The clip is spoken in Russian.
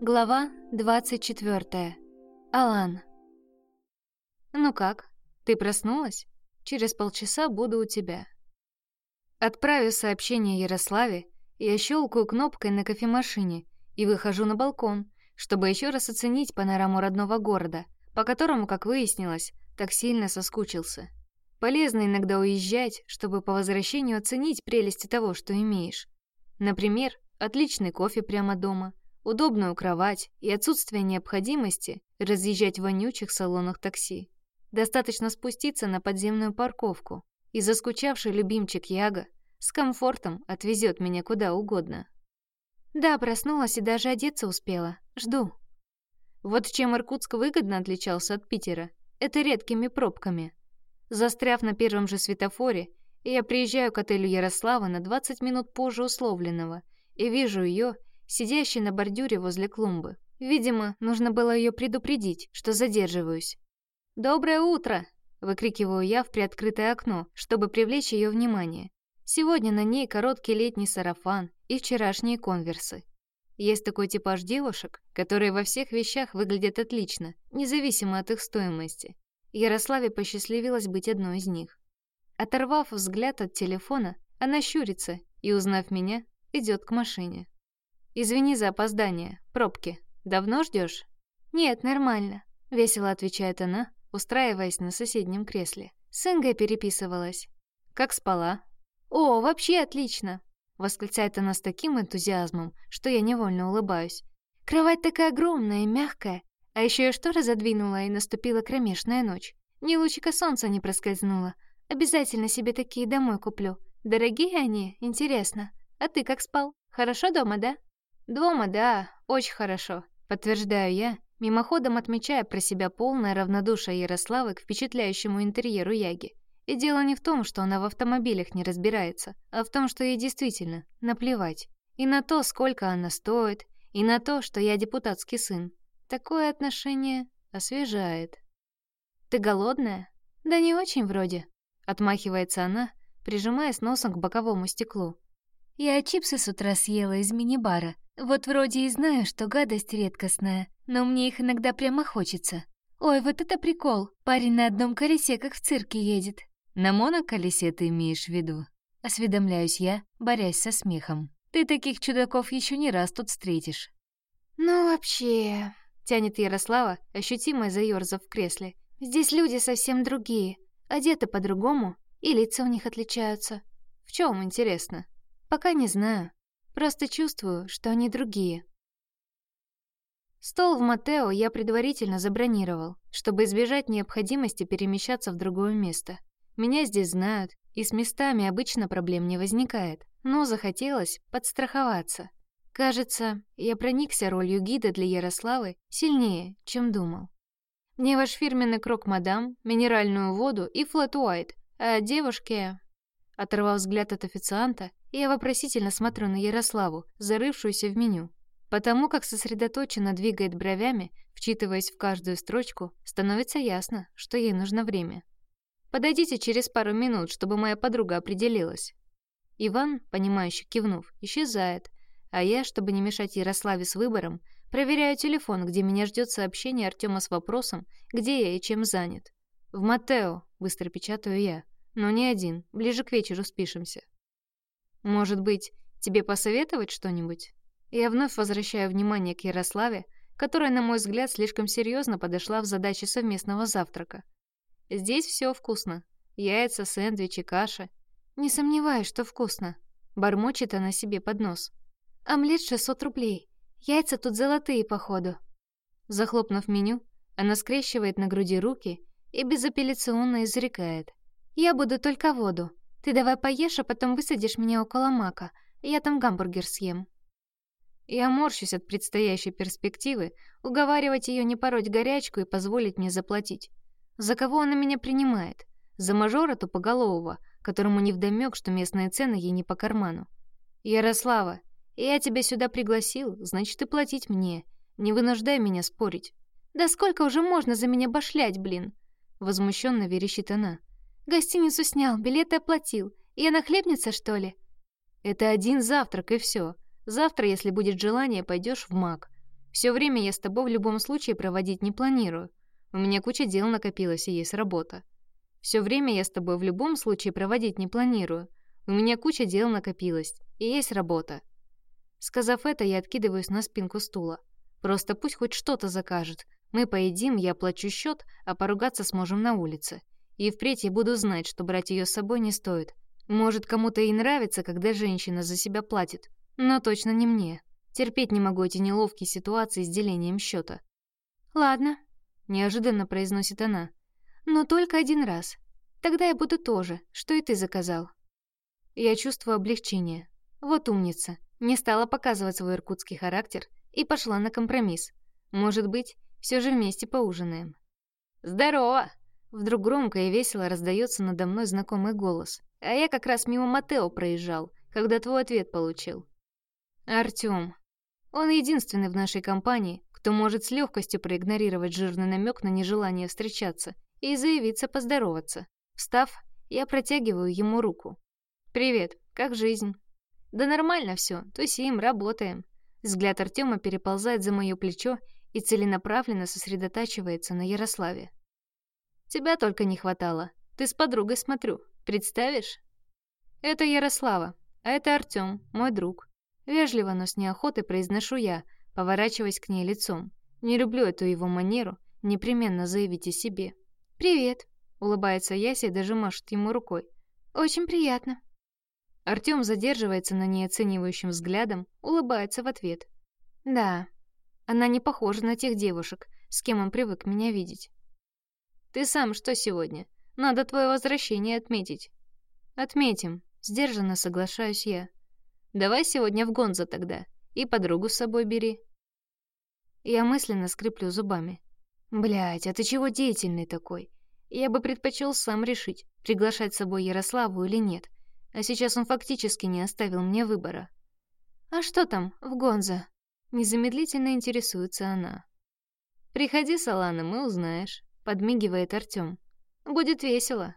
Глава 24. Алан. «Ну как, ты проснулась? Через полчаса буду у тебя». Отправив сообщение Ярославе, я щелкаю кнопкой на кофемашине и выхожу на балкон, чтобы еще раз оценить панораму родного города, по которому, как выяснилось, так сильно соскучился. Полезно иногда уезжать, чтобы по возвращению оценить прелести того, что имеешь. Например, отличный кофе прямо дома, удобную кровать и отсутствие необходимости разъезжать в вонючих салонах такси. Достаточно спуститься на подземную парковку, и заскучавший любимчик Яга с комфортом отвезет меня куда угодно. Да, проснулась и даже одеться успела. Жду. Вот чем Иркутск выгодно отличался от Питера, это редкими пробками. Застряв на первом же светофоре, я приезжаю к отелю Ярослава на 20 минут позже условленного и вижу ее, сидящей на бордюре возле клумбы. Видимо, нужно было ее предупредить, что задерживаюсь. «Доброе утро!» — выкрикиваю я в приоткрытое окно, чтобы привлечь ее внимание. Сегодня на ней короткий летний сарафан и вчерашние конверсы. Есть такой типаж девушек, которые во всех вещах выглядят отлично, независимо от их стоимости. Ярославе посчастливилось быть одной из них. Оторвав взгляд от телефона, она щурится и, узнав меня, идет к машине. «Извини за опоздание. Пробки. Давно ждешь? «Нет, нормально», — весело отвечает она, устраиваясь на соседнем кресле. С Ингой переписывалась. «Как спала?» «О, вообще отлично!» — восклицает она с таким энтузиазмом, что я невольно улыбаюсь. «Кровать такая огромная и мягкая, а еще я шторы задвинула, и наступила кромешная ночь. Ни лучика солнца не проскользнуло. Обязательно себе такие домой куплю. Дорогие они, интересно. А ты как спал? Хорошо дома, да?» «Дома, да, очень хорошо», — подтверждаю я, мимоходом отмечая про себя полное равнодушие Ярославы к впечатляющему интерьеру Яги. И дело не в том, что она в автомобилях не разбирается, а в том, что ей действительно наплевать. И на то, сколько она стоит, и на то, что я депутатский сын. Такое отношение освежает. «Ты голодная?» «Да не очень вроде», — отмахивается она, прижимаясь носом к боковому стеклу. «Я чипсы с утра съела из мини-бара, вот вроде и знаю, что гадость редкостная, но мне их иногда прямо хочется. Ой, вот это прикол. Парень на одном колесе, как в цирке, едет. На моноколесе ты имеешь в виду? Осведомляюсь я, борясь со смехом. Ты таких чудаков еще не раз тут встретишь. Ну, вообще... Тянет Ярослава, ощутимо заёрзав в кресле. Здесь люди совсем другие. Одеты по-другому, и лица у них отличаются. В чем интересно? Пока не знаю. Просто чувствую, что они другие. Стол в Матео я предварительно забронировал, чтобы избежать необходимости перемещаться в другое место. Меня здесь знают, и с местами обычно проблем не возникает, но захотелось подстраховаться. Кажется, я проникся ролью гида для Ярославы сильнее, чем думал. Мне ваш фирменный крок мадам, минеральную воду и флэт уайт, а девушке... Оторвав взгляд от официанта, я вопросительно смотрю на Ярославу, зарывшуюся в меню. Потому как сосредоточенно двигает бровями, вчитываясь в каждую строчку, становится ясно, что ей нужно время. «Подойдите через пару минут, чтобы моя подруга определилась». Иван, понимающе кивнув, исчезает, а я, чтобы не мешать Ярославе с выбором, проверяю телефон, где меня ждет сообщение Артема с вопросом, где я и чем занят. «В Матео», — быстро печатаю я, но не один, ближе к вечеру спишемся. Может быть, тебе посоветовать что-нибудь? Я вновь возвращаю внимание к Ярославе, которая, на мой взгляд, слишком серьезно подошла в задаче совместного завтрака. Здесь все вкусно. Яйца, сэндвичи, каша. Не сомневаюсь, что вкусно. Бормочет она себе под нос. Омлет 600 рублей. Яйца тут золотые, походу. Захлопнув меню, она скрещивает на груди руки и безапелляционно изрекает. «Я буду только воду. Ты давай поешь, а потом высадишь меня около мака. Я там гамбургер съем». Я морщусь от предстоящей перспективы, уговаривать ее не пороть горячку и позволить мне заплатить. За кого она меня принимает? За мажора тупоголового, которому невдомёк, что местные цены ей не по карману. «Ярослава, я тебя сюда пригласил, значит и платить мне. Не вынуждай меня спорить». «Да сколько уже можно за меня башлять, блин?» Возмущенно верещит она. Гостиницу снял, билеты оплатил. Я нахлебница, что ли? Это один завтрак и все. Завтра, если будет желание, пойдешь в МАК. Все время я с тобой в любом случае проводить не планирую. У меня куча дел накопилось и есть работа. Все время я с тобой в любом случае проводить не планирую. У меня куча дел накопилось и есть работа. Сказав это, я откидываюсь на спинку стула. Просто пусть хоть что-то закажет. Мы поедим, я оплачу счет, а поругаться сможем на улице. И впредь я буду знать, что брать ее с собой не стоит. Может, кому-то и нравится, когда женщина за себя платит, но точно не мне. Терпеть не могу эти неловкие ситуации с делением счета. «Ладно», — неожиданно произносит она. «Но только один раз. Тогда я буду тоже, что и ты заказал». Я чувствую облегчение. Вот умница. Не стала показывать свой иркутский характер и пошла на компромисс. Может быть, все же вместе поужинаем. «Здорово!» Вдруг громко и весело раздается надо мной знакомый голос. А я как раз мимо Матео проезжал, когда твой ответ получил. Артём. Он единственный в нашей компании, кто может с легкостью проигнорировать жирный намек на нежелание встречаться и заявиться поздороваться. Встав, я протягиваю ему руку. «Привет, как жизнь?» «Да нормально все, тусим, работаем». Взгляд Артема переползает за мое плечо и целенаправленно сосредотачивается на Ярославе. «Тебя только не хватало. Ты с подругой смотрю. Представишь?» «Это Ярослава, а это Артем, мой друг. Вежливо, но с неохотой произношу я, поворачиваясь к ней лицом. Не люблю эту его манеру непременно заявить о себе. «Привет», — улыбается Яся и даже машет ему рукой. «Очень приятно». Артём задерживается на ней оценивающим взглядом, улыбается в ответ. «Да, она не похожа на тех девушек, с кем он привык меня видеть». «Ты сам что сегодня? Надо твое возвращение отметить». «Отметим», — сдержанно соглашаюсь я. Давай сегодня в Гонзо тогда. И подругу с собой бери. Я мысленно скреплю зубами. Блять, а ты чего деятельный такой? Я бы предпочел сам решить, приглашать с собой Ярославу или нет. А сейчас он фактически не оставил мне выбора. А что там в Гонзо? Незамедлительно интересуется она. Приходи с Аланом и узнаешь, подмигивает Артём. Будет весело.